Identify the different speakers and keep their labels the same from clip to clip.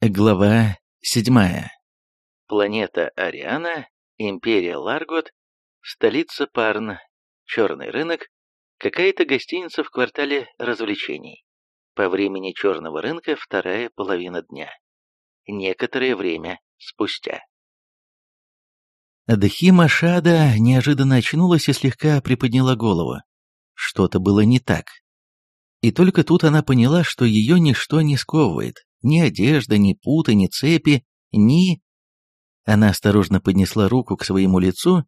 Speaker 1: Глава 7. Планета Ариана, Империя Ларгот, столица Парн, черный рынок, какая-то гостиница в квартале развлечений. По времени черного рынка вторая половина дня. Некоторое время спустя. Дхима Шада неожиданно очнулась и слегка приподняла голову. Что-то было не так. И только тут она поняла, что ее ничто не сковывает, ни одежда, ни путы, ни цепи, ни... Она осторожно поднесла руку к своему лицу,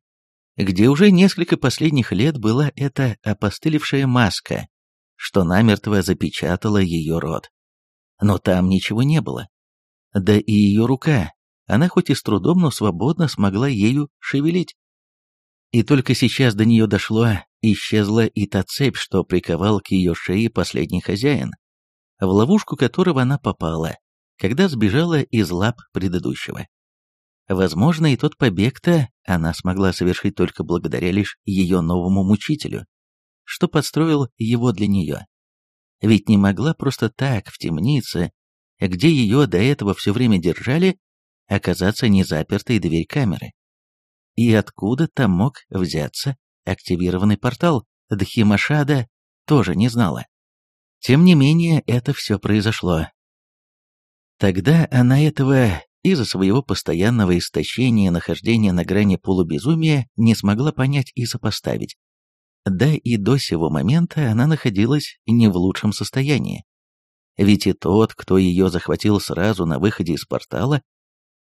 Speaker 1: где уже несколько последних лет была эта опостылевшая маска, что намертво запечатала ее рот. Но там ничего не было. Да и ее рука, она хоть и с трудом, но свободно смогла ею шевелить. И только сейчас до нее дошло, исчезла и та цепь, что приковал к ее шее последний хозяин в ловушку которого она попала, когда сбежала из лап предыдущего. Возможно, и тот побег-то она смогла совершить только благодаря лишь ее новому мучителю, что подстроил его для нее. Ведь не могла просто так в темнице, где ее до этого все время держали, оказаться незапертой дверь камеры. И откуда там мог взяться активированный портал, Дхимашада тоже не знала. Тем не менее, это все произошло. Тогда она этого из-за своего постоянного истощения и нахождения на грани полубезумия не смогла понять и сопоставить. Да и до сего момента она находилась не в лучшем состоянии. Ведь и тот, кто ее захватил сразу на выходе из портала,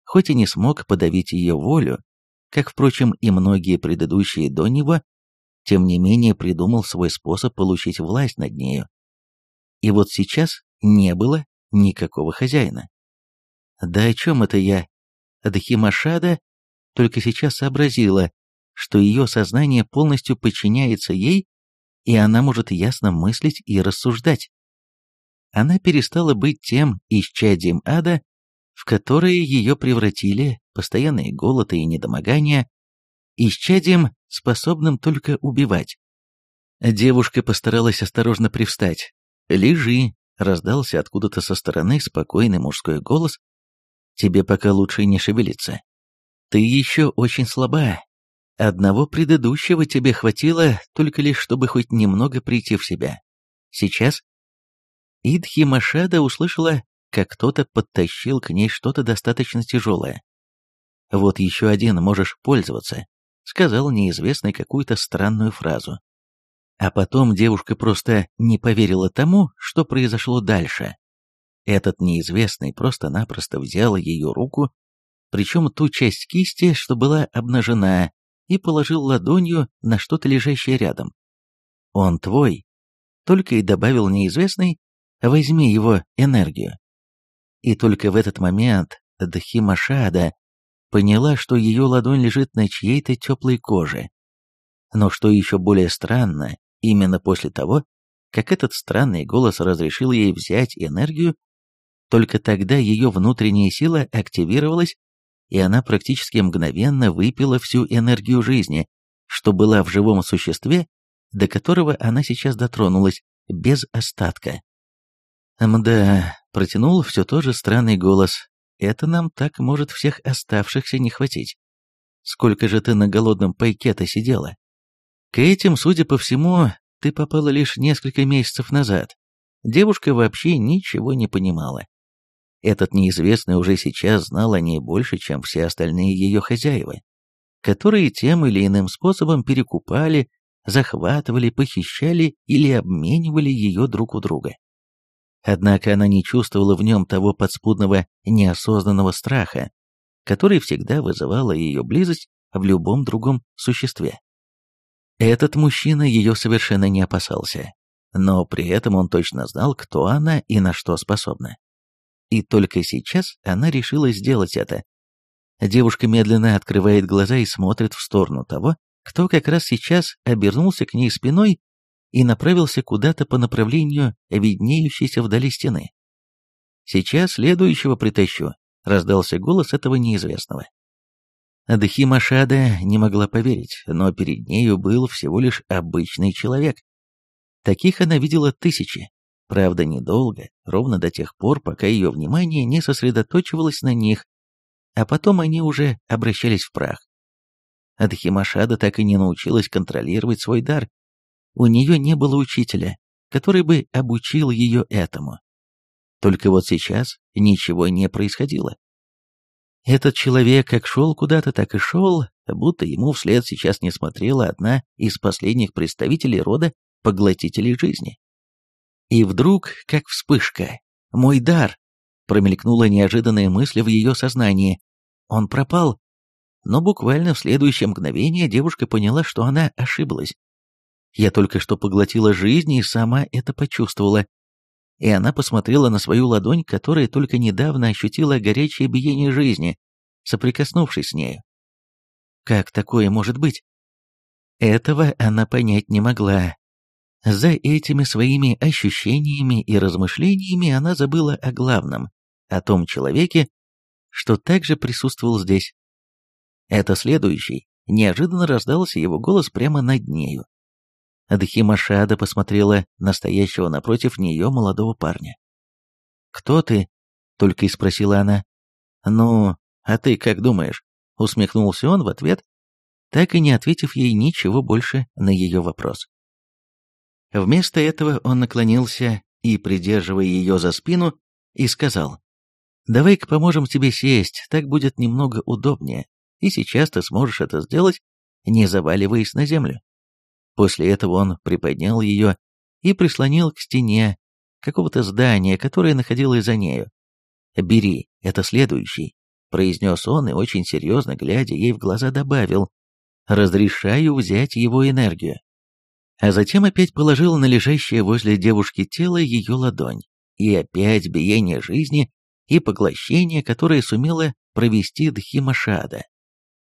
Speaker 1: хоть и не смог подавить ее волю, как, впрочем, и многие предыдущие до него, тем не менее придумал свой способ получить власть над нею. И вот сейчас не было никакого хозяина. Да о чем это я? Дхимашада только сейчас сообразила, что ее сознание полностью подчиняется ей, и она может ясно мыслить и рассуждать. Она перестала быть тем исчадием ада, в которое ее превратили постоянные голод и недомогания, исчадием, способным только убивать. Девушка постаралась осторожно привстать, «Лежи», — раздался откуда-то со стороны спокойный мужской голос. «Тебе пока лучше не шевелиться. Ты еще очень слаба. Одного предыдущего тебе хватило только лишь, чтобы хоть немного прийти в себя. Сейчас...» Идхи Машада услышала, как кто-то подтащил к ней что-то достаточно тяжелое. «Вот еще один можешь пользоваться», — сказал неизвестный какую-то странную фразу. А потом девушка просто не поверила тому, что произошло дальше. Этот неизвестный просто-напросто взял ее руку, причем ту часть кисти, что была обнажена, и положил ладонью на что-то лежащее рядом. «Он твой», — только и добавил неизвестный, «возьми его энергию». И только в этот момент Дхимашада поняла, что ее ладонь лежит на чьей-то теплой коже. Но что еще более странно, Именно после того, как этот странный голос разрешил ей взять энергию, только тогда ее внутренняя сила активировалась, и она практически мгновенно выпила всю энергию жизни, что была в живом существе, до которого она сейчас дотронулась, без остатка. «Мда», — протянул все тот же странный голос, — «это нам так может всех оставшихся не хватить. Сколько же ты на голодном пайке-то сидела?» К этим, судя по всему, ты попала лишь несколько месяцев назад. Девушка вообще ничего не понимала. Этот неизвестный уже сейчас знал о ней больше, чем все остальные ее хозяева, которые тем или иным способом перекупали, захватывали, похищали или обменивали ее друг у друга. Однако она не чувствовала в нем того подспудного неосознанного страха, который всегда вызывала ее близость в любом другом существе. Этот мужчина ее совершенно не опасался, но при этом он точно знал, кто она и на что способна. И только сейчас она решила сделать это. Девушка медленно открывает глаза и смотрит в сторону того, кто как раз сейчас обернулся к ней спиной и направился куда-то по направлению виднеющейся вдали стены. «Сейчас следующего притащу», — раздался голос этого неизвестного. Адхимашада не могла поверить, но перед нею был всего лишь обычный человек. Таких она видела тысячи, Правда, недолго, ровно до тех пор, пока ее внимание не сосредоточивалось на них, а потом они уже обращались в прах. Адхимашада так и не научилась контролировать свой дар. У нее не было учителя, который бы обучил ее этому. Только вот сейчас ничего не происходило. Этот человек как шел куда-то, так и шел, будто ему вслед сейчас не смотрела одна из последних представителей рода поглотителей жизни. И вдруг, как вспышка, мой дар, промелькнула неожиданная мысль в ее сознании. Он пропал. Но буквально в следующее мгновение девушка поняла, что она ошиблась. Я только что поглотила жизнь и сама это почувствовала. И она посмотрела на свою ладонь, которая только недавно ощутила горячее биение жизни, соприкоснувшись с нею. Как такое может быть? Этого она понять не могла. За этими своими ощущениями и размышлениями она забыла о главном, о том человеке, что также присутствовал здесь. Это следующий. Неожиданно раздался его голос прямо над нею. Дхимашада посмотрела на стоящего напротив нее молодого парня. «Кто ты?» — только и спросила она. «Ну, а ты как думаешь?» — усмехнулся он в ответ, так и не ответив ей ничего больше на ее вопрос. Вместо этого он наклонился и, придерживая ее за спину, и сказал, «Давай-ка поможем тебе сесть, так будет немного удобнее, и сейчас ты сможешь это сделать, не заваливаясь на землю». После этого он приподнял ее и прислонил к стене какого-то здания, которое находилось за нею. «Бери, это следующий», — произнес он и очень серьезно, глядя ей в глаза, добавил, «разрешаю взять его энергию». А затем опять положил на лежащее возле девушки тело ее ладонь, и опять биение жизни и поглощение, которое сумела провести Дхимашада.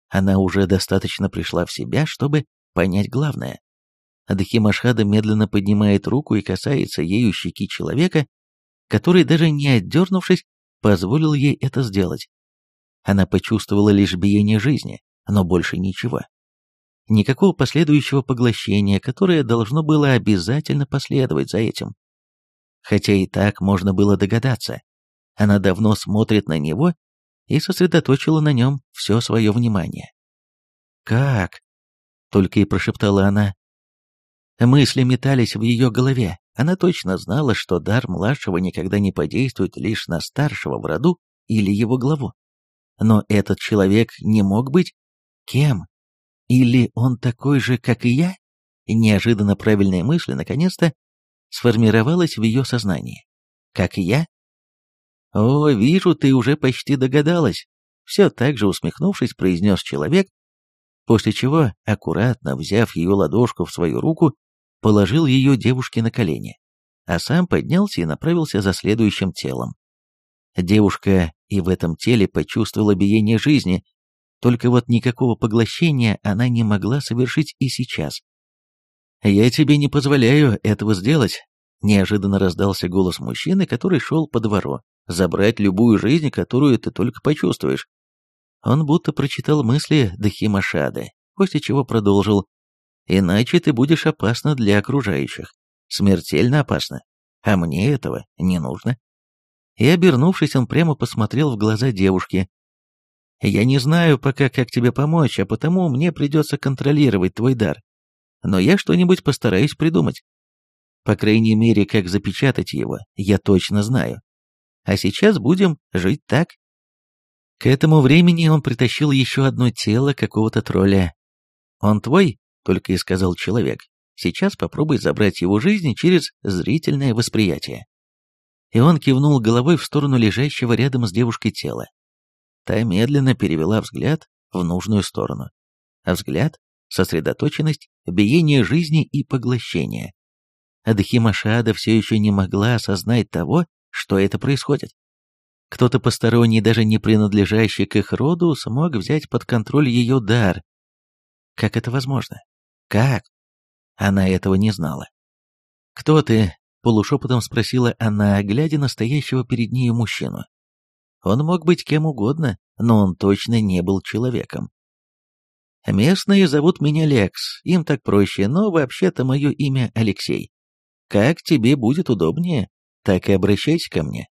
Speaker 1: Она уже достаточно пришла в себя, чтобы понять главное. Дхимашхада медленно поднимает руку и касается ею щеки человека, который, даже не отдернувшись, позволил ей это сделать. Она почувствовала лишь биение жизни, но больше ничего. Никакого последующего поглощения, которое должно было обязательно последовать за этим. Хотя и так можно было догадаться. Она давно смотрит на него и сосредоточила на нем все свое внимание. «Как?» — только и прошептала она. Мысли метались в ее голове. Она точно знала, что дар младшего никогда не подействует лишь на старшего в роду или его главу. Но этот человек не мог быть кем? Или он такой же, как и я? Неожиданно правильная мысль наконец-то сформировалась в ее сознании. Как и я? О, вижу, ты уже почти догадалась. Все так же усмехнувшись, произнес человек, после чего, аккуратно взяв ее ладошку в свою руку, положил ее девушке на колени, а сам поднялся и направился за следующим телом. Девушка и в этом теле почувствовала биение жизни, только вот никакого поглощения она не могла совершить и сейчас. «Я тебе не позволяю этого сделать», — неожиданно раздался голос мужчины, который шел по двору, «забрать любую жизнь, которую ты только почувствуешь». Он будто прочитал мысли Дахимашады, после чего продолжил. «Иначе ты будешь опасна для окружающих. Смертельно опасно. А мне этого не нужно». И, обернувшись, он прямо посмотрел в глаза девушки, я не знаю пока, как тебе помочь, а потому мне придется контролировать твой дар. Но я что-нибудь постараюсь придумать. По крайней мере, как запечатать его, я точно знаю. А сейчас будем жить так. К этому времени он притащил еще одно тело какого-то тролля. «Он твой?» — только и сказал человек. «Сейчас попробуй забрать его жизнь через зрительное восприятие». И он кивнул головой в сторону лежащего рядом с девушкой тела. Та медленно перевела взгляд в нужную сторону. А взгляд, сосредоточенность, биение жизни и поглощение. Адхимашада все еще не могла осознать того, что это происходит. Кто-то посторонний, даже не принадлежащий к их роду, смог взять под контроль ее дар. Как это возможно? Как? Она этого не знала. «Кто ты?» — полушепотом спросила она, глядя на стоящего перед нею мужчину. Он мог быть кем угодно, но он точно не был человеком. Местные зовут меня Лекс, им так проще, но вообще-то мое имя Алексей. Как тебе будет удобнее, так и обращайся ко мне.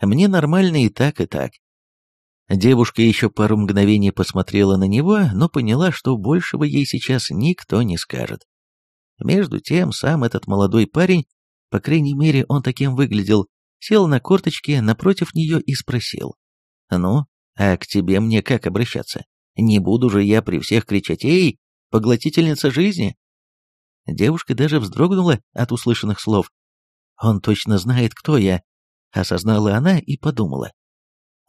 Speaker 1: Мне нормально и так, и так. Девушка еще пару мгновений посмотрела на него, но поняла, что большего ей сейчас никто не скажет. Между тем, сам этот молодой парень, по крайней мере, он таким выглядел, сел на корточки напротив нее и спросил. «Ну, а к тебе мне как обращаться? Не буду же я при всех кричать «Эй, поглотительница жизни!» Девушка даже вздрогнула от услышанных слов. «Он точно знает, кто я», — осознала она и подумала.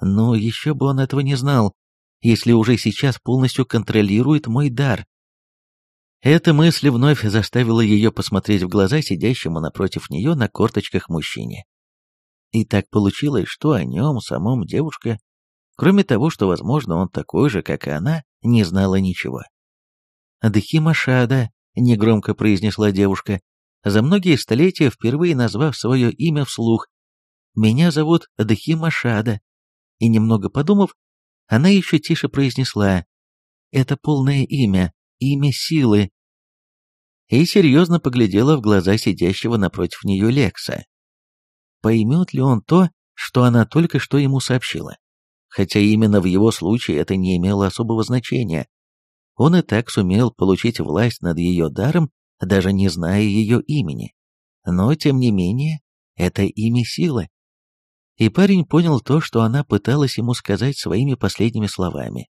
Speaker 1: Но еще бы он этого не знал, если уже сейчас полностью контролирует мой дар. Эта мысль вновь заставила ее посмотреть в глаза сидящему напротив нее на корточках мужчине. И так получилось, что о нем самом девушка, кроме того, что, возможно, он такой же, как и она, не знала ничего. «Дхимашада», — негромко произнесла девушка, за многие столетия впервые назвав свое имя вслух. «Меня зовут Дхимашада и немного подумав, она еще тише произнесла «Это полное имя, имя силы». И серьезно поглядела в глаза сидящего напротив нее Лекса. Поймет ли он то, что она только что ему сообщила? Хотя именно в его случае это не имело особого значения. Он и так сумел получить власть над ее даром, даже не зная ее имени. Но, тем не менее, это имя силы и парень понял то, что она пыталась ему сказать своими последними словами.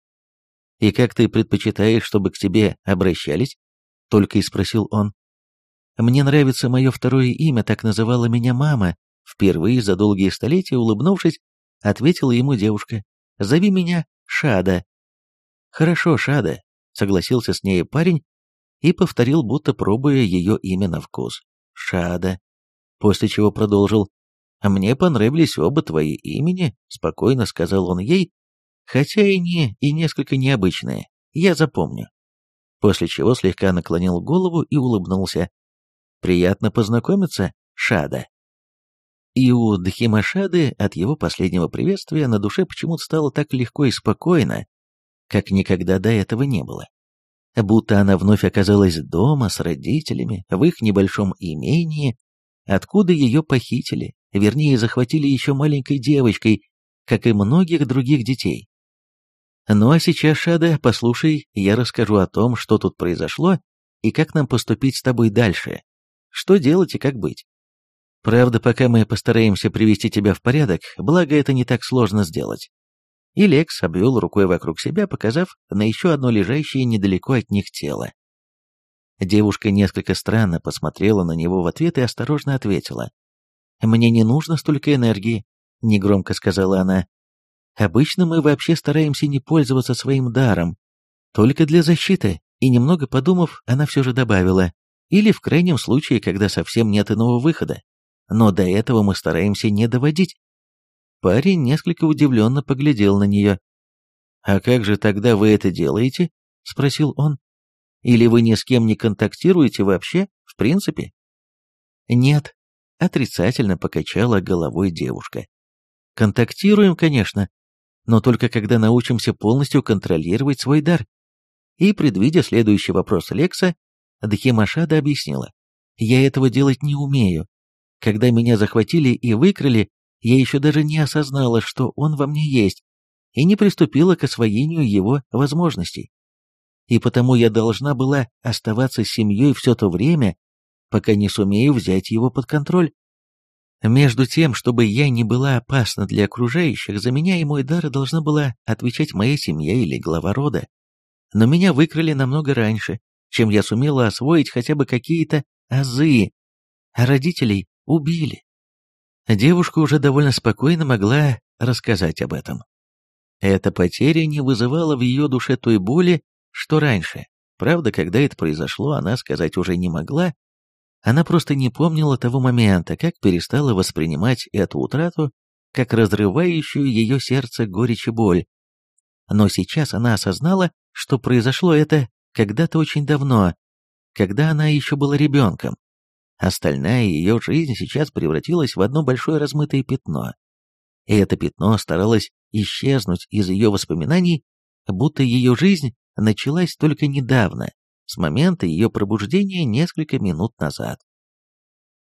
Speaker 1: «И как ты предпочитаешь, чтобы к тебе обращались?» — только и спросил он. «Мне нравится мое второе имя, так называла меня мама», впервые за долгие столетия, улыбнувшись, ответила ему девушка. «Зови меня Шада». «Хорошо, Шада», — согласился с ней парень и повторил, будто пробуя ее имя на вкус. «Шада», после чего продолжил. «Мне понравились оба твои имени», — спокойно сказал он ей, хотя и не, и несколько необычные, я запомню. После чего слегка наклонил голову и улыбнулся. «Приятно познакомиться, Шада». И у Дхимашады от его последнего приветствия на душе почему-то стало так легко и спокойно, как никогда до этого не было. Будто она вновь оказалась дома с родителями, в их небольшом имении, откуда ее похитили, вернее, захватили еще маленькой девочкой, как и многих других детей. Ну а сейчас, Шада, послушай, я расскажу о том, что тут произошло и как нам поступить с тобой дальше. Что делать и как быть. Правда, пока мы постараемся привести тебя в порядок, благо это не так сложно сделать. И Лекс обвел рукой вокруг себя, показав на еще одно лежащее недалеко от них тело. Девушка несколько странно посмотрела на него в ответ и осторожно ответила. «Мне не нужно столько энергии», — негромко сказала она. «Обычно мы вообще стараемся не пользоваться своим даром, только для защиты», и немного подумав, она все же добавила, или в крайнем случае, когда совсем нет иного выхода. Но до этого мы стараемся не доводить. Парень несколько удивленно поглядел на нее. «А как же тогда вы это делаете?» — спросил он. «Или вы ни с кем не контактируете вообще, в принципе?» «Нет», Отрицательно покачала головой девушка. Контактируем, конечно, но только когда научимся полностью контролировать свой дар. И, предвидя следующий вопрос Лекса, Дхимашада объяснила. Я этого делать не умею. Когда меня захватили и выкрали, я еще даже не осознала, что он во мне есть, и не приступила к освоению его возможностей. И потому я должна была оставаться с семьей все то время, пока не сумею взять его под контроль. Между тем, чтобы я не была опасна для окружающих, за меня и мой дар должна была отвечать моя семья или глава рода. Но меня выкрали намного раньше, чем я сумела освоить хотя бы какие-то азы, а родителей убили. Девушка уже довольно спокойно могла рассказать об этом. Эта потеря не вызывала в ее душе той боли, что раньше. Правда, когда это произошло, она сказать уже не могла, она просто не помнила того момента, как перестала воспринимать эту утрату как разрывающую ее сердце горечь и боль. Но сейчас она осознала, что произошло это когда-то очень давно, когда она еще была ребенком. Остальная ее жизнь сейчас превратилась в одно большое размытое пятно. И это пятно старалось исчезнуть из ее воспоминаний, будто ее жизнь началась только недавно, с момента ее пробуждения несколько минут назад.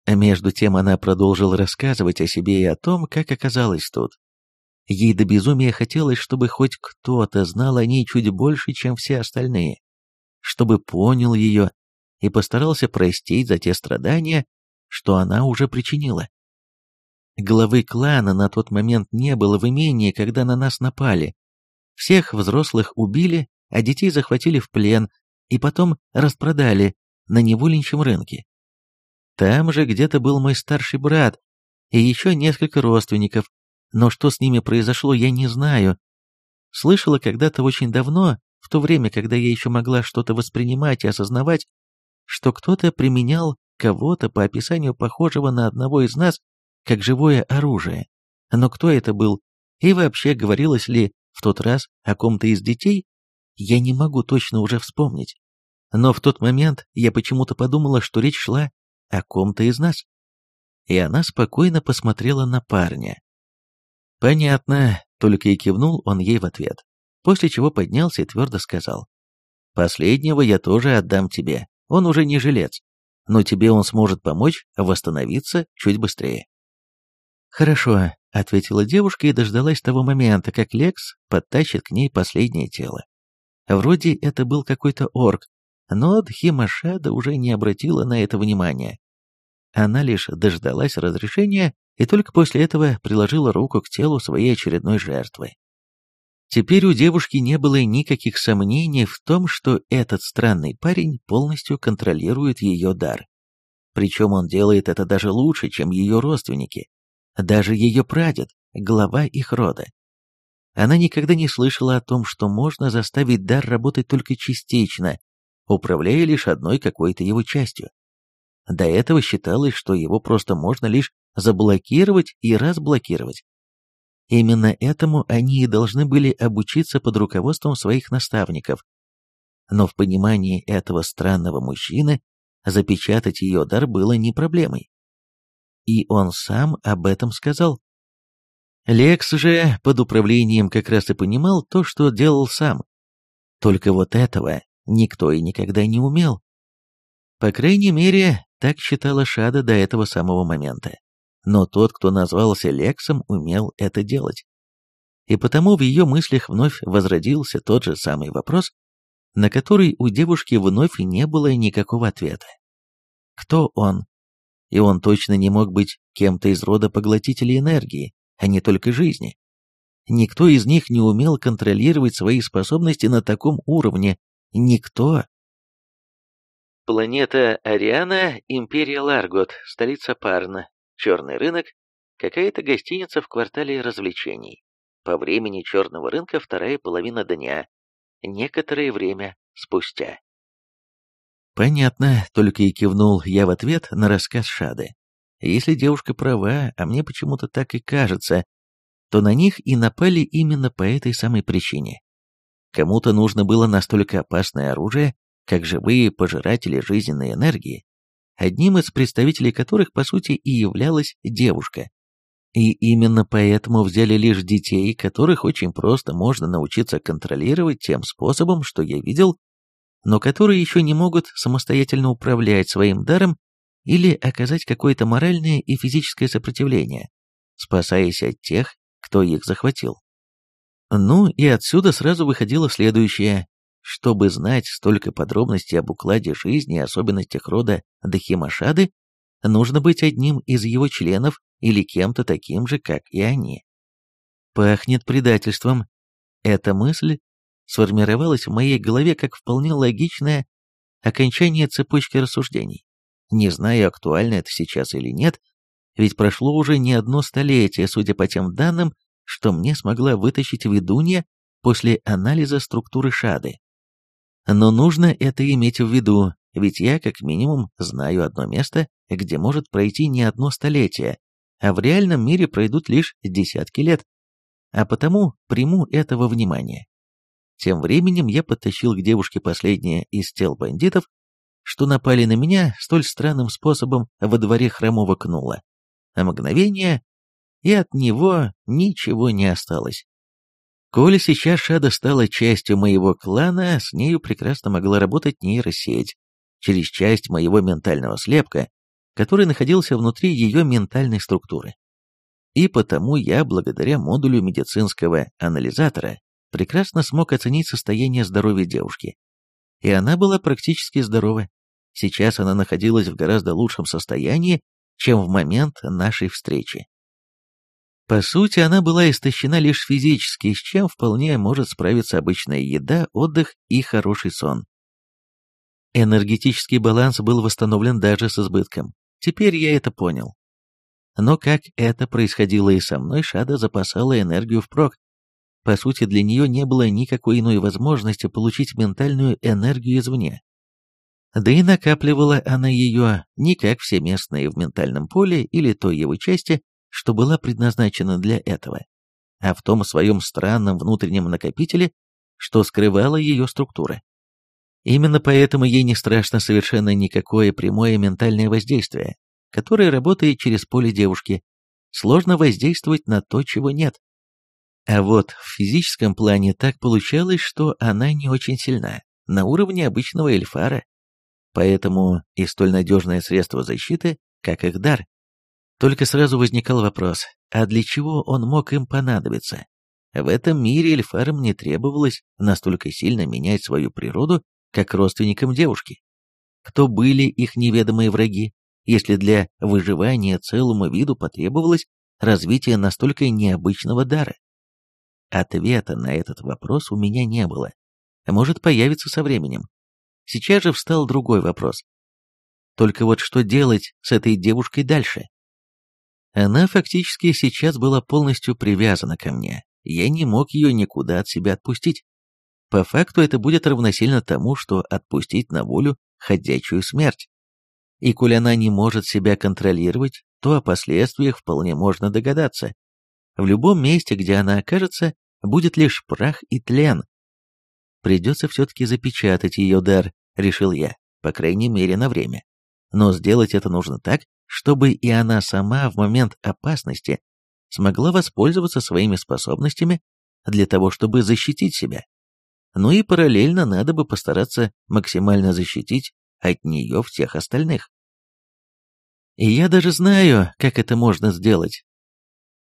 Speaker 1: А между тем она продолжила рассказывать о себе и о том, как оказалась тут. Ей до безумия хотелось, чтобы хоть кто-то знал о ней чуть больше, чем все остальные, чтобы понял ее и постарался простить за те страдания, что она уже причинила. Главы клана на тот момент не было в имении, когда на нас напали. Всех взрослых убили, а детей захватили в плен и потом распродали на невольничьем рынке. Там же где-то был мой старший брат и еще несколько родственников, но что с ними произошло, я не знаю. Слышала когда-то очень давно, в то время, когда я еще могла что-то воспринимать и осознавать, что кто-то применял кого-то по описанию похожего на одного из нас как живое оружие. Но кто это был? И вообще говорилось ли в тот раз о ком-то из детей? Я не могу точно уже вспомнить. Но в тот момент я почему-то подумала, что речь шла о ком-то из нас. И она спокойно посмотрела на парня. «Понятно», — только и кивнул он ей в ответ, после чего поднялся и твердо сказал. «Последнего я тоже отдам тебе, он уже не жилец, но тебе он сможет помочь восстановиться чуть быстрее». «Хорошо», — ответила девушка и дождалась того момента, как Лекс подтащит к ней последнее тело. Вроде это был какой-то орк, но Дхимашада уже не обратила на это внимания. Она лишь дождалась разрешения и только после этого приложила руку к телу своей очередной жертвы. Теперь у девушки не было никаких сомнений в том, что этот странный парень полностью контролирует ее дар. Причем он делает это даже лучше, чем ее родственники, даже ее прадед, глава их рода. Она никогда не слышала о том, что можно заставить дар работать только частично, управляя лишь одной какой-то его частью. До этого считалось, что его просто можно лишь заблокировать и разблокировать. Именно этому они и должны были обучиться под руководством своих наставников. Но в понимании этого странного мужчины запечатать ее дар было не проблемой. И он сам об этом сказал. Лекс же под управлением как раз и понимал то, что делал сам. Только вот этого никто и никогда не умел. По крайней мере, так считала Шада до этого самого момента. Но тот, кто назвался Лексом, умел это делать. И потому в ее мыслях вновь возродился тот же самый вопрос, на который у девушки вновь не было никакого ответа. Кто он? И он точно не мог быть кем-то из рода поглотителей энергии, а не только жизни. Никто из них не умел контролировать свои способности на таком уровне, Никто. Планета Ариана, Империя Ларгот, столица Парна, черный рынок, какая-то гостиница в квартале развлечений. По времени черного рынка вторая половина дня, некоторое время спустя. Понятно, только и кивнул я в ответ на рассказ Шады. Если девушка права, а мне почему-то так и кажется, то на них и напали именно по этой самой причине. Кому-то нужно было настолько опасное оружие, как живые пожиратели жизненной энергии, одним из представителей которых, по сути, и являлась девушка. И именно поэтому взяли лишь детей, которых очень просто можно научиться контролировать тем способом, что я видел, но которые еще не могут самостоятельно управлять своим даром или оказать какое-то моральное и физическое сопротивление, спасаясь от тех, кто их захватил. Ну и отсюда сразу выходило следующее. Чтобы знать столько подробностей об укладе жизни и особенностях рода Дахимашады, нужно быть одним из его членов или кем-то таким же, как и они. Пахнет предательством. Эта мысль сформировалась в моей голове как вполне логичное окончание цепочки рассуждений. Не знаю, актуально это сейчас или нет, ведь прошло уже не одно столетие, судя по тем данным, что мне смогла вытащить ведунья после анализа структуры шады. Но нужно это иметь в виду, ведь я как минимум знаю одно место, где может пройти не одно столетие, а в реальном мире пройдут лишь десятки лет. А потому приму этого внимания. Тем временем я подтащил к девушке последнее из тел бандитов, что напали на меня столь странным способом во дворе хромого кнула. А мгновение, и от него ничего не осталось. Коли сейчас Шада стала частью моего клана, с нею прекрасно могла работать нейросеть, через часть моего ментального слепка, который находился внутри ее ментальной структуры. И потому я, благодаря модулю медицинского анализатора, прекрасно смог оценить состояние здоровья девушки. И она была практически здорова. Сейчас она находилась в гораздо лучшем состоянии, чем в момент нашей встречи. По сути, она была истощена лишь физически, с чем вполне может справиться обычная еда, отдых и хороший сон. Энергетический баланс был восстановлен даже с избытком. Теперь я это понял. Но как это происходило и со мной, Шада запасала энергию впрок. По сути, для нее не было никакой иной возможности получить ментальную энергию извне. Да и накапливала она ее не как все местные в ментальном поле или той его части, что была предназначена для этого, а в том своем странном внутреннем накопителе, что скрывала ее структура. Именно поэтому ей не страшно совершенно никакое прямое ментальное воздействие, которое работает через поле девушки. Сложно воздействовать на то, чего нет. А вот в физическом плане так получалось, что она не очень сильна, на уровне обычного эльфара. Поэтому и столь надежное средство защиты, как их дар. Только сразу возникал вопрос, а для чего он мог им понадобиться? В этом мире эльфарам не требовалось настолько сильно менять свою природу, как родственникам девушки. Кто были их неведомые враги, если для выживания целому виду потребовалось развитие настолько необычного дара? Ответа на этот вопрос у меня не было. Может появиться со временем. Сейчас же встал другой вопрос. Только вот что делать с этой девушкой дальше? Она фактически сейчас была полностью привязана ко мне. Я не мог ее никуда от себя отпустить. По факту это будет равносильно тому, что отпустить на волю ходячую смерть. И коль она не может себя контролировать, то о последствиях вполне можно догадаться. В любом месте, где она окажется, будет лишь прах и тлен. Придется все-таки запечатать ее дар, решил я, по крайней мере на время. Но сделать это нужно так, чтобы и она сама в момент опасности смогла воспользоваться своими способностями для того, чтобы защитить себя. Ну и параллельно надо бы постараться максимально защитить от нее всех остальных. И я даже знаю, как это можно сделать.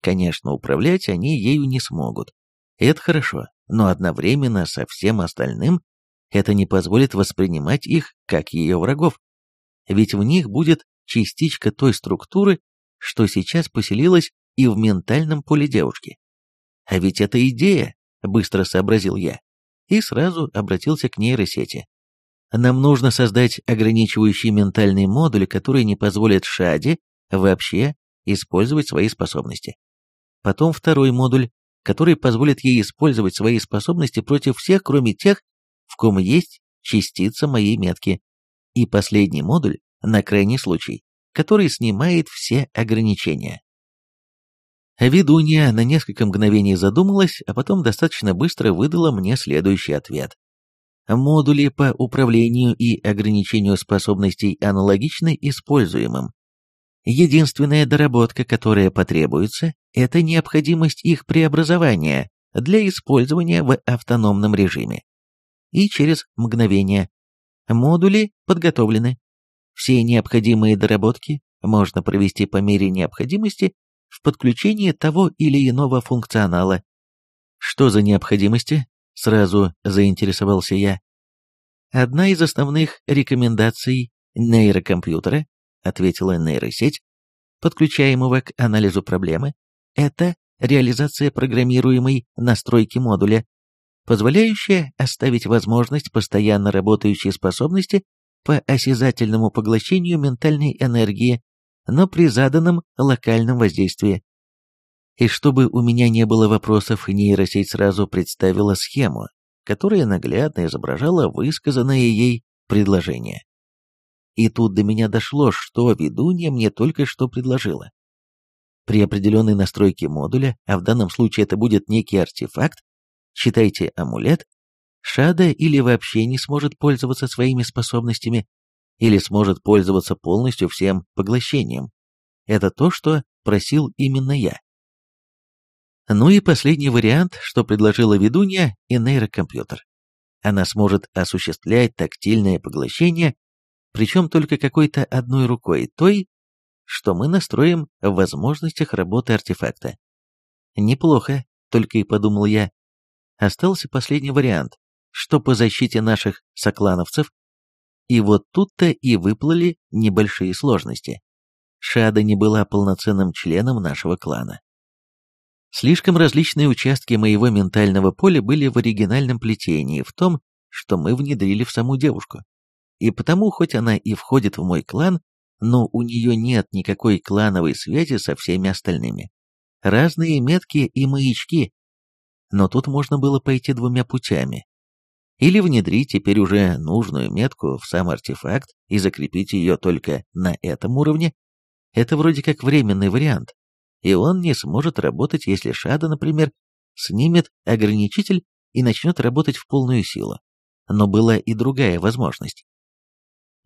Speaker 1: Конечно, управлять они ею не смогут. Это хорошо, но одновременно со всем остальным это не позволит воспринимать их как ее врагов. Ведь в них будет частичка той структуры, что сейчас поселилась и в ментальном поле девушки. А ведь это идея, быстро сообразил я, и сразу обратился к нейросети. Нам нужно создать ограничивающий ментальный модуль, который не позволит Шаде вообще использовать свои способности. Потом второй модуль, который позволит ей использовать свои способности против всех, кроме тех, в ком есть частица моей метки. И последний модуль, на крайний случай, который снимает все ограничения. Ведунья на несколько мгновений задумалась, а потом достаточно быстро выдала мне следующий ответ. Модули по управлению и ограничению способностей аналогичны используемым. Единственная доработка, которая потребуется, это необходимость их преобразования для использования в автономном режиме. И через мгновение. Модули подготовлены. Все необходимые доработки можно провести по мере необходимости в подключении того или иного функционала. Что за необходимости? Сразу заинтересовался я. Одна из основных рекомендаций нейрокомпьютера, ответила нейросеть, подключаемого к анализу проблемы, это реализация программируемой настройки модуля, позволяющая оставить возможность постоянно работающей способности по осязательному поглощению ментальной энергии, но при заданном локальном воздействии. И чтобы у меня не было вопросов, нейросеть сразу представила схему, которая наглядно изображала высказанное ей предложение. И тут до меня дошло, что ведунья мне только что предложила. При определенной настройке модуля, а в данном случае это будет некий артефакт, считайте амулет, Шада или вообще не сможет пользоваться своими способностями, или сможет пользоваться полностью всем поглощением. Это то, что просил именно я. Ну и последний вариант, что предложила ведунья и нейрокомпьютер. Она сможет осуществлять тактильное поглощение, причем только какой-то одной рукой, той, что мы настроим в возможностях работы артефакта. Неплохо, только и подумал я. Остался последний вариант, что по защите наших соклановцев. И вот тут-то и выплыли небольшие сложности. Шада не была полноценным членом нашего клана. Слишком различные участки моего ментального поля были в оригинальном плетении, в том, что мы внедрили в саму девушку. И потому, хоть она и входит в мой клан, но у нее нет никакой клановой связи со всеми остальными. Разные метки и маячки. Но тут можно было пойти двумя путями. Или внедрить теперь уже нужную метку в сам артефакт и закрепить ее только на этом уровне. Это вроде как временный вариант. И он не сможет работать, если Шада, например, снимет ограничитель и начнет работать в полную силу. Но была и другая возможность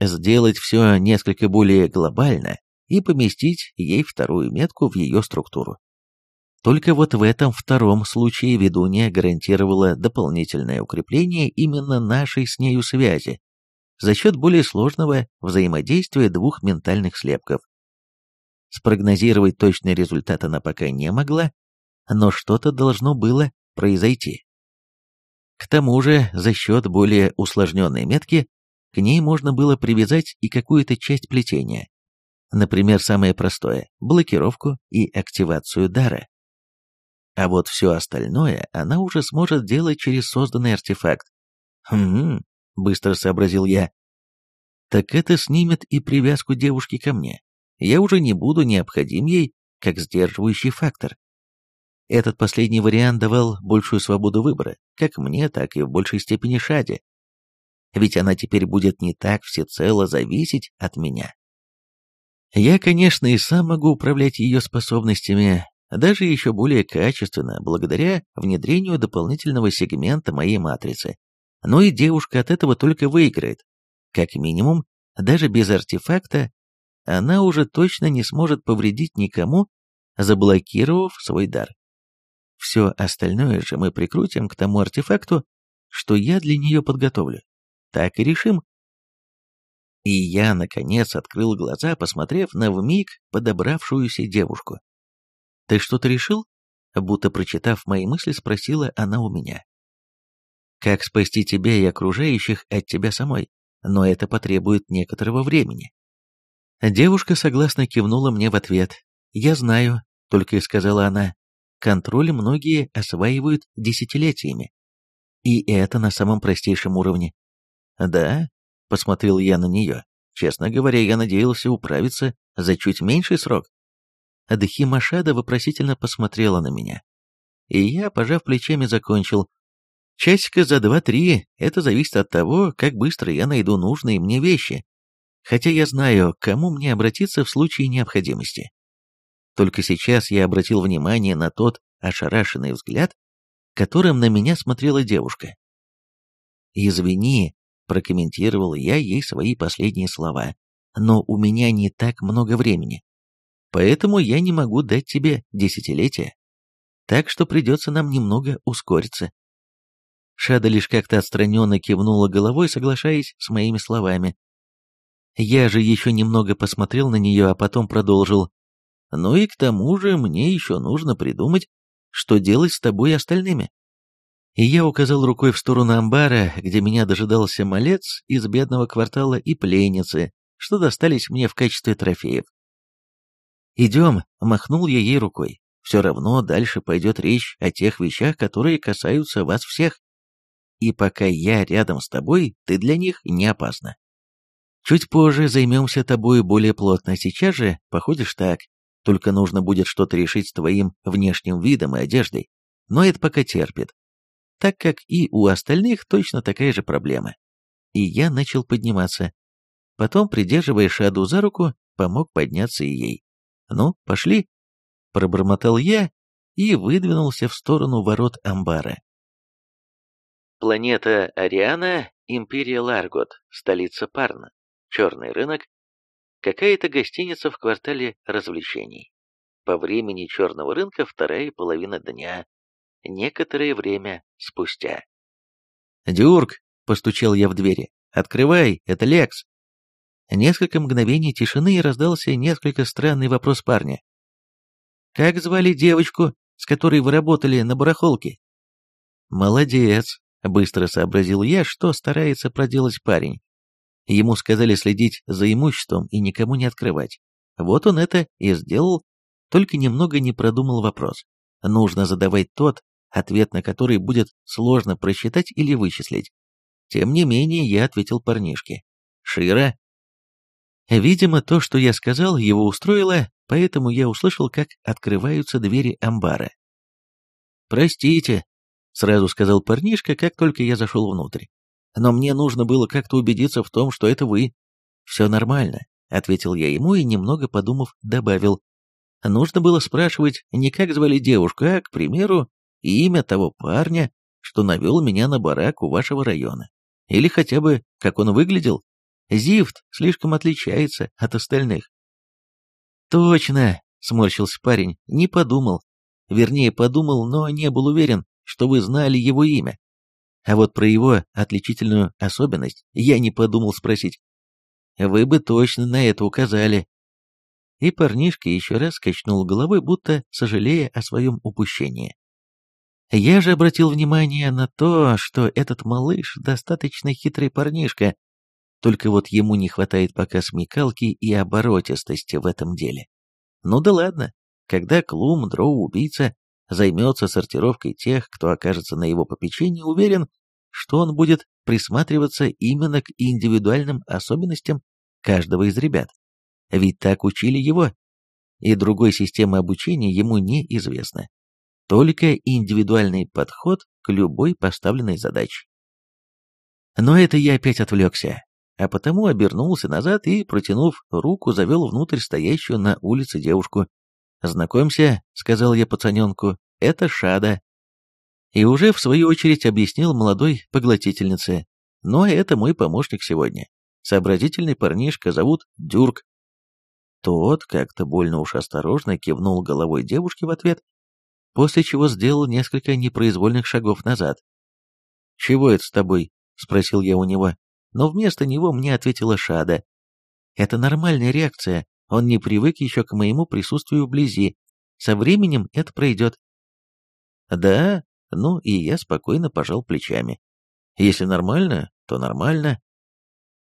Speaker 1: сделать все несколько более глобально и поместить ей вторую метку в ее структуру. Только вот в этом втором случае ведунья гарантировала дополнительное укрепление именно нашей с нею связи за счет более сложного взаимодействия двух ментальных слепков. Спрогнозировать точный результат она пока не могла, но что-то должно было произойти. К тому же, за счет более усложненной метки к ней можно было привязать и какую-то часть плетения. Например, самое простое – блокировку и активацию дара. А вот все остальное она уже сможет делать через созданный артефакт. «Хм...» – быстро сообразил я. «Так это снимет и привязку девушки ко мне. Я уже не буду необходим ей, как сдерживающий фактор. Этот последний вариант давал большую свободу выбора, как мне, так и в большей степени Шаде ведь она теперь будет не так всецело зависеть от меня. Я, конечно, и сам могу управлять ее способностями, даже еще более качественно, благодаря внедрению дополнительного сегмента моей матрицы. Но и девушка от этого только выиграет. Как минимум, даже без артефакта, она уже точно не сможет повредить никому, заблокировав свой дар. Все остальное же мы прикрутим к тому артефакту, что я для нее подготовлю. Так и решим. И я, наконец, открыл глаза, посмотрев на вмиг подобравшуюся девушку. «Ты что-то решил?» Будто прочитав мои мысли, спросила она у меня. «Как спасти тебя и окружающих от тебя самой? Но это потребует некоторого времени». Девушка согласно кивнула мне в ответ. «Я знаю», — только и сказала она. «Контроль многие осваивают десятилетиями. И это на самом простейшем уровне. «Да?» — посмотрел я на нее. Честно говоря, я надеялся управиться за чуть меньший срок. Адхи Машада вопросительно посмотрела на меня. И я, пожав плечами, закончил. Часика за два-три, это зависит от того, как быстро я найду нужные мне вещи. Хотя я знаю, к кому мне обратиться в случае необходимости. Только сейчас я обратил внимание на тот ошарашенный взгляд, которым на меня смотрела девушка. «Извини», прокомментировал я ей свои последние слова. «Но у меня не так много времени, поэтому я не могу дать тебе десятилетия. Так что придется нам немного ускориться». Шада лишь как-то отстраненно кивнула головой, соглашаясь с моими словами. Я же еще немного посмотрел на нее, а потом продолжил. «Ну и к тому же мне еще нужно придумать, что делать с тобой и остальными и я указал рукой в сторону амбара, где меня дожидался малец из бедного квартала и пленницы, что достались мне в качестве трофеев. «Идем», — махнул я ей рукой. «Все равно дальше пойдет речь о тех вещах, которые касаются вас всех. И пока я рядом с тобой, ты для них не опасна. Чуть позже займемся тобой более плотно, сейчас же походишь так, только нужно будет что-то решить с твоим внешним видом и одеждой. Но это пока терпит так как и у остальных точно такая же проблема. И я начал подниматься. Потом, придерживая Шаду за руку, помог подняться и ей. «Ну, пошли!» Пробормотал я и выдвинулся в сторону ворот амбара. Планета Ариана, Империя Ларгот, столица Парна, черный рынок, какая-то гостиница в квартале развлечений. По времени черного рынка вторая половина дня, некоторое время спустя. «Дюрк!» — постучал я в двери. «Открывай, это Лекс!» Несколько мгновений тишины и раздался несколько странный вопрос парня. «Как звали девочку, с которой вы работали на барахолке?» «Молодец», — быстро сообразил я, что старается проделать парень. Ему сказали следить за имуществом и никому не открывать. Вот он это и сделал, только немного не продумал вопрос. Нужно задавать тот, ответ на который будет сложно просчитать или вычислить. Тем не менее, я ответил парнишке. «Шира?» Видимо, то, что я сказал, его устроило, поэтому я услышал, как открываются двери амбара. «Простите», — сразу сказал парнишка, как только я зашел внутрь. «Но мне нужно было как-то убедиться в том, что это вы». «Все нормально», — ответил я ему и, немного подумав, добавил. «Нужно было спрашивать не как звали девушку, а, к примеру, имя того парня, что навел меня на барак у вашего района. Или хотя бы, как он выглядел. Зифт слишком отличается от остальных. «Точно!» — сморщился парень. «Не подумал. Вернее, подумал, но не был уверен, что вы знали его имя. А вот про его отличительную особенность я не подумал спросить. Вы бы точно на это указали». И парнишка еще раз качнул головой, будто сожалея о своем упущении. Я же обратил внимание на то, что этот малыш достаточно хитрый парнишка, только вот ему не хватает пока смекалки и оборотистости в этом деле. Ну да ладно, когда Клум, дроу-убийца, займется сортировкой тех, кто окажется на его попечении, уверен, что он будет присматриваться именно к индивидуальным особенностям каждого из ребят. Ведь так учили его, и другой системы обучения ему неизвестно только индивидуальный подход к любой поставленной задаче. Но это я опять отвлекся, а потому обернулся назад и, протянув руку, завел внутрь стоящую на улице девушку. «Знакомься», — сказал я пацаненку, — «это Шада». И уже в свою очередь объяснил молодой поглотительнице, но это мой помощник сегодня. Сообразительный парнишка зовут Дюрк. Тот как-то больно уж осторожно кивнул головой девушке в ответ, после чего сделал несколько непроизвольных шагов назад. «Чего это с тобой?» — спросил я у него, но вместо него мне ответила Шада. «Это нормальная реакция, он не привык еще к моему присутствию вблизи, со временем это пройдет». «Да, ну и я спокойно пожал плечами. Если нормально, то нормально.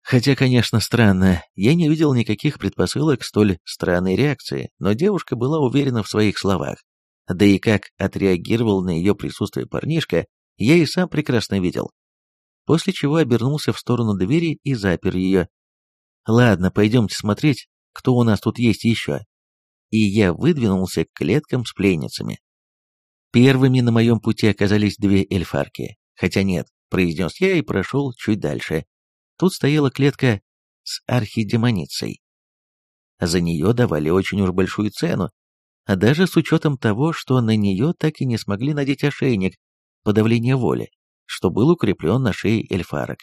Speaker 1: Хотя, конечно, странно, я не видел никаких предпосылок столь странной реакции, но девушка была уверена в своих словах. Да и как отреагировал на ее присутствие парнишка, я и сам прекрасно видел. После чего обернулся в сторону двери и запер ее. «Ладно, пойдемте смотреть, кто у нас тут есть еще». И я выдвинулся к клеткам с пленницами. Первыми на моем пути оказались две эльфарки. Хотя нет, произнес я и прошел чуть дальше. Тут стояла клетка с архидемоницей. За нее давали очень уж большую цену, а даже с учетом того, что на нее так и не смогли надеть ошейник подавления воли, что был укреплен на шее эльфарок.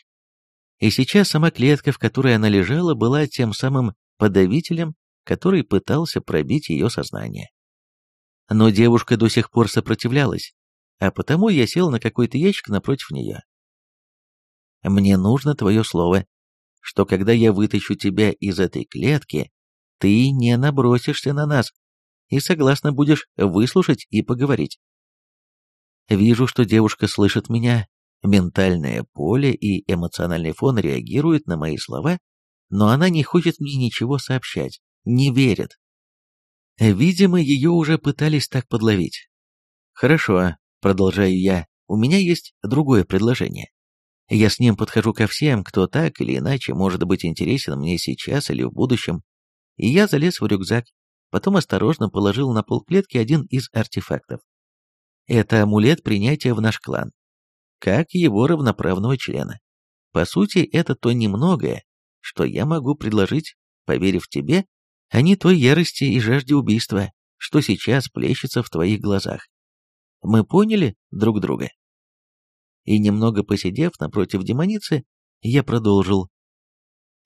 Speaker 1: И сейчас сама клетка, в которой она лежала, была тем самым подавителем, который пытался пробить ее сознание. Но девушка до сих пор сопротивлялась, а потому я сел на какой-то ящик напротив нее. «Мне нужно твое слово, что когда я вытащу тебя из этой клетки, ты не набросишься на нас, и согласно будешь выслушать и поговорить. Вижу, что девушка слышит меня, ментальное поле и эмоциональный фон реагируют на мои слова, но она не хочет мне ничего сообщать, не верит. Видимо, ее уже пытались так подловить. Хорошо, продолжаю я, у меня есть другое предложение. Я с ним подхожу ко всем, кто так или иначе может быть интересен мне сейчас или в будущем, и я залез в рюкзак, потом осторожно положил на пол клетки один из артефактов. Это амулет принятия в наш клан, как его равноправного члена. По сути, это то немногое, что я могу предложить, поверив тебе, а не той ярости и жажде убийства, что сейчас плещется в твоих глазах. Мы поняли друг друга? И немного посидев напротив демоницы, я продолжил.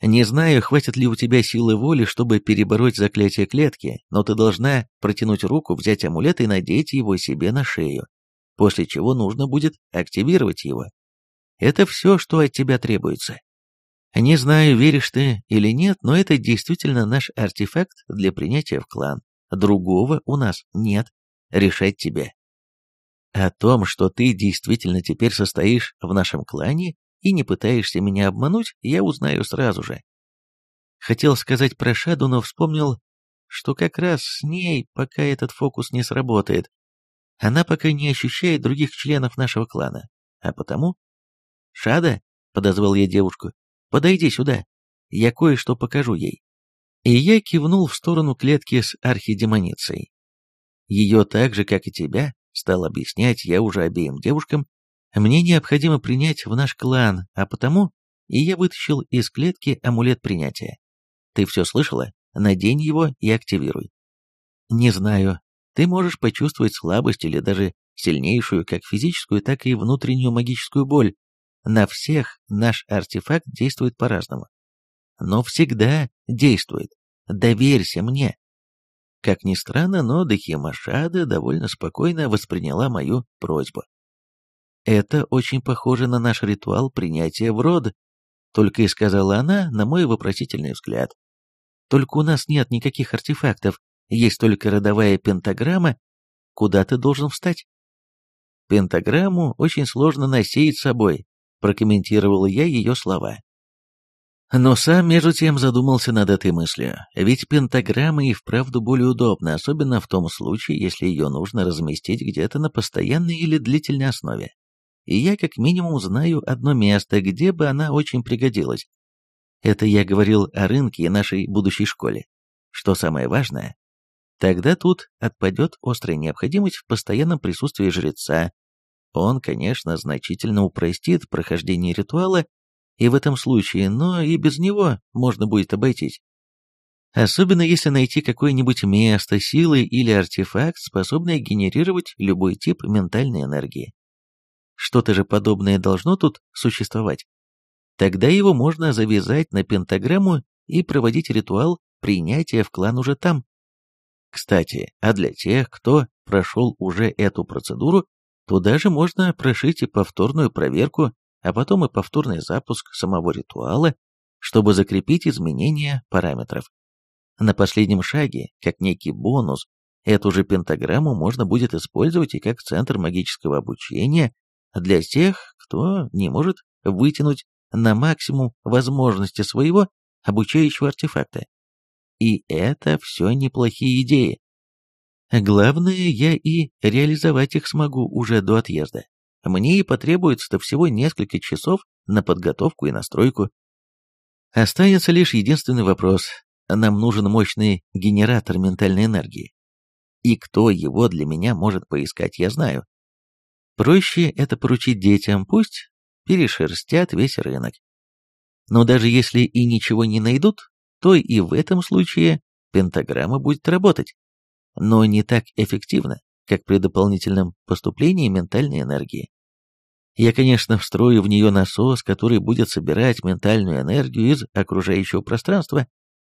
Speaker 1: Не знаю, хватит ли у тебя силы воли, чтобы перебороть заклятие клетки, но ты должна протянуть руку, взять амулет и надеть его себе на шею, после чего нужно будет активировать его. Это все, что от тебя требуется. Не знаю, веришь ты или нет, но это действительно наш артефакт для принятия в клан. Другого у нас нет. Решать тебе. О том, что ты действительно теперь состоишь в нашем клане и не пытаешься меня обмануть, я узнаю сразу же. Хотел сказать про Шаду, но вспомнил, что как раз с ней пока этот фокус не сработает. Она пока не ощущает других членов нашего клана, а потому... «Шада?» — подозвал я девушку. «Подойди сюда, я кое-что покажу ей». И я кивнул в сторону клетки с архидемоницей. Ее так же, как и тебя, стал объяснять я уже обеим девушкам, мне необходимо принять в наш клан, а потому и я вытащил из клетки амулет принятия. Ты все слышала? Надень его и активируй. Не знаю, ты можешь почувствовать слабость или даже сильнейшую как физическую, так и внутреннюю магическую боль. На всех наш артефакт действует по-разному. Но всегда действует. Доверься мне. Как ни странно, но Дахимашада довольно спокойно восприняла мою просьбу. Это очень похоже на наш ритуал принятия в род, только и сказала она на мой вопросительный взгляд. Только у нас нет никаких артефактов, есть только родовая пентаграмма, куда ты должен встать. Пентаграмму очень сложно носить с собой, прокомментировал я ее слова. Но сам, между тем, задумался над этой мыслью, ведь пентаграмма и вправду более удобна, особенно в том случае, если ее нужно разместить где-то на постоянной или длительной основе. И я как минимум знаю одно место, где бы она очень пригодилась. Это я говорил о рынке и нашей будущей школе. Что самое важное, тогда тут отпадет острая необходимость в постоянном присутствии жреца. Он, конечно, значительно упростит прохождение ритуала и в этом случае, но и без него можно будет обойтись. Особенно если найти какое-нибудь место, силы или артефакт, способный генерировать любой тип ментальной энергии. Что-то же подобное должно тут существовать. Тогда его можно завязать на пентаграмму и проводить ритуал принятия в клан уже там. Кстати, а для тех, кто прошел уже эту процедуру, то даже можно прошить и повторную проверку а потом и повторный запуск самого ритуала, чтобы закрепить изменения параметров. На последнем шаге, как некий бонус, эту же пентаграмму можно будет использовать и как центр магического обучения для тех, кто не может вытянуть на максимум возможности своего обучающего артефакта. И это все неплохие идеи. Главное, я и реализовать их смогу уже до отъезда. Мне и потребуется-то всего несколько часов на подготовку и настройку. Останется лишь единственный вопрос. Нам нужен мощный генератор ментальной энергии. И кто его для меня может поискать, я знаю. Проще это поручить детям, пусть перешерстят весь рынок. Но даже если и ничего не найдут, то и в этом случае пентаграмма будет работать. Но не так эффективно, как при дополнительном поступлении ментальной энергии. Я, конечно, встрою в нее насос, который будет собирать ментальную энергию из окружающего пространства,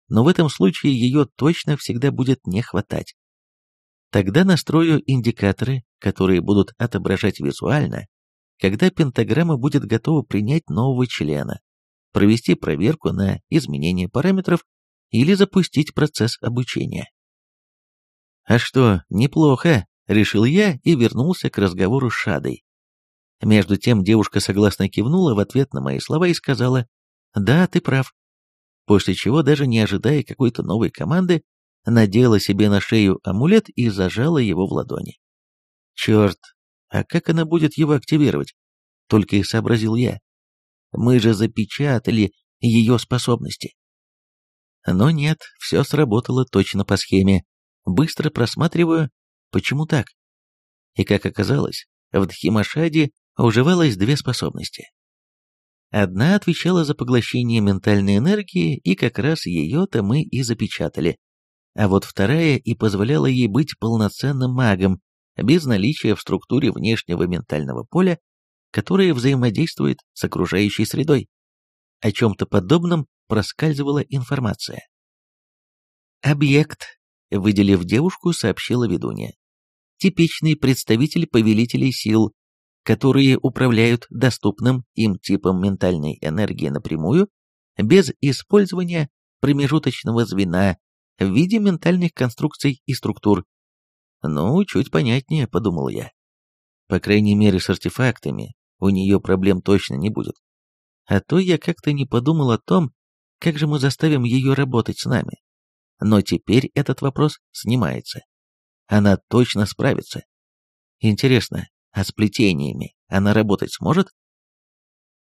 Speaker 1: но в этом случае ее точно всегда будет не хватать. Тогда настрою индикаторы, которые будут отображать визуально, когда пентаграмма будет готова принять нового члена, провести проверку на изменение параметров или запустить процесс обучения. А что, неплохо, решил я и вернулся к разговору с Шадой. Между тем девушка согласно кивнула в ответ на мои слова и сказала «Да, ты прав». После чего, даже не ожидая какой-то новой команды, надела себе на шею амулет и зажала его в ладони. «Черт, а как она будет его активировать?» Только и сообразил я. «Мы же запечатали ее способности». Но нет, все сработало точно по схеме. Быстро просматриваю, Почему так? И как оказалось, в Дхимашаде уживалось две способности. Одна отвечала за поглощение ментальной энергии, и как раз ее-то мы и запечатали. А вот вторая и позволяла ей быть полноценным магом, без наличия в структуре внешнего ментального поля, которое взаимодействует с окружающей средой. О чем-то подобном проскальзывала информация. «Объект выделив девушку, сообщила ведунья. Типичный представитель повелителей сил, которые управляют доступным им типом ментальной энергии напрямую, без использования промежуточного звена в виде ментальных конструкций и структур. Ну, чуть понятнее, подумал я. По крайней мере, с артефактами у нее проблем точно не будет. А то я как-то не подумал о том, как же мы заставим ее работать с нами. Но теперь этот вопрос снимается. Она точно справится. Интересно, а с плетениями она работать сможет?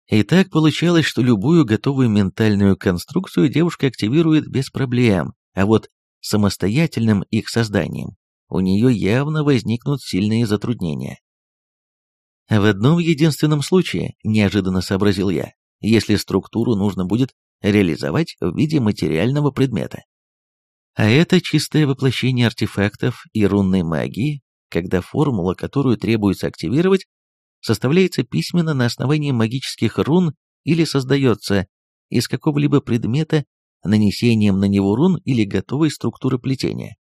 Speaker 1: И так получалось, что любую готовую ментальную конструкцию девушка активирует без проблем, а вот самостоятельным их созданием у нее явно возникнут сильные затруднения. В одном единственном случае, неожиданно сообразил я, если структуру нужно будет реализовать в виде материального предмета. А это чистое воплощение артефактов и рунной магии, когда формула, которую требуется активировать, составляется письменно на основании магических рун или создается из какого-либо предмета нанесением на него рун или готовой структуры плетения.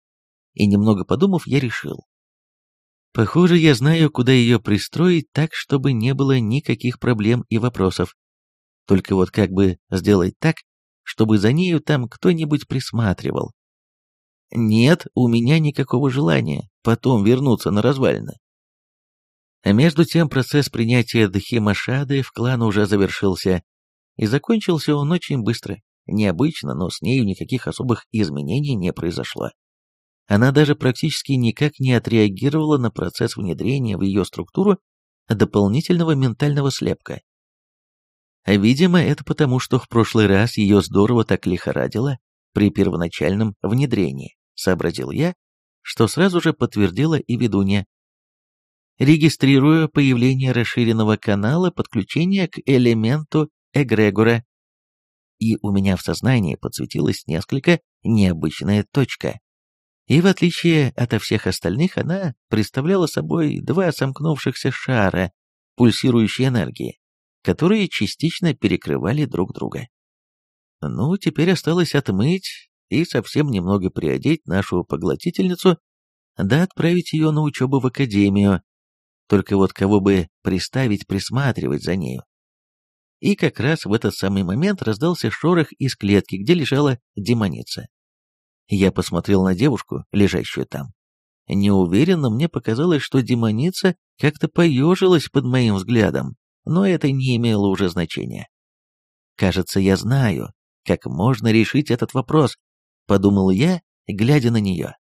Speaker 1: И немного подумав, я решил. Похоже, я знаю, куда ее пристроить так, чтобы не было никаких проблем и вопросов. Только вот как бы сделать так, чтобы за нею там кто-нибудь присматривал. Нет у меня никакого желания потом вернуться на развалины. А между тем процесс принятия Дхимашады в клан уже завершился, и закончился он очень быстро. Необычно, но с нею никаких особых изменений не произошло. Она даже практически никак не отреагировала на процесс внедрения в ее структуру дополнительного ментального слепка. Видимо, это потому, что в прошлый раз ее здорово так лихорадило при первоначальном внедрении, сообразил я, что сразу же подтвердила и ведунья. Регистрирую появление расширенного канала подключения к элементу эгрегора и у меня в сознании подсветилась несколько необычная точка. И в отличие от всех остальных, она представляла собой два сомкнувшихся шара пульсирующей энергии, которые частично перекрывали друг друга. Ну, теперь осталось отмыть и совсем немного приодеть нашу поглотительницу, да отправить ее на учебу в академию, только вот кого бы приставить присматривать за нею. И как раз в этот самый момент раздался шорох из клетки, где лежала демоница. Я посмотрел на девушку, лежащую там. Неуверенно мне показалось, что демоница как-то поежилась под моим взглядом, но это не имело уже значения. «Кажется, я знаю, как можно решить этот вопрос», — подумал я, глядя на нее.